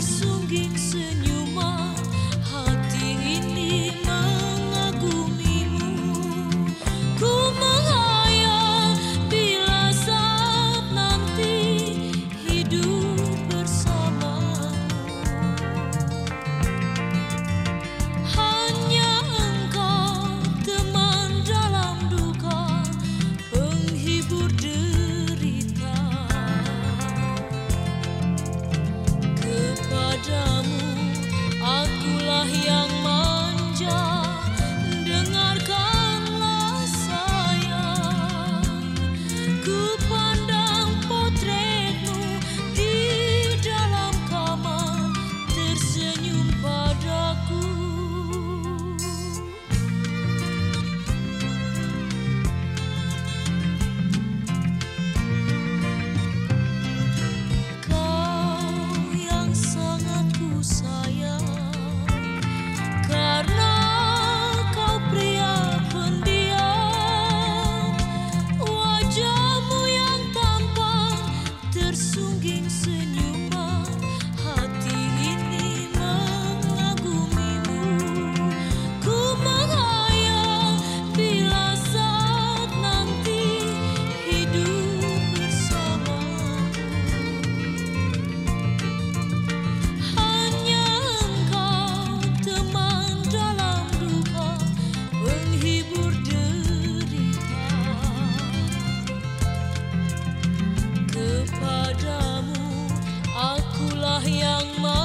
sungguh singing. ah yanmaz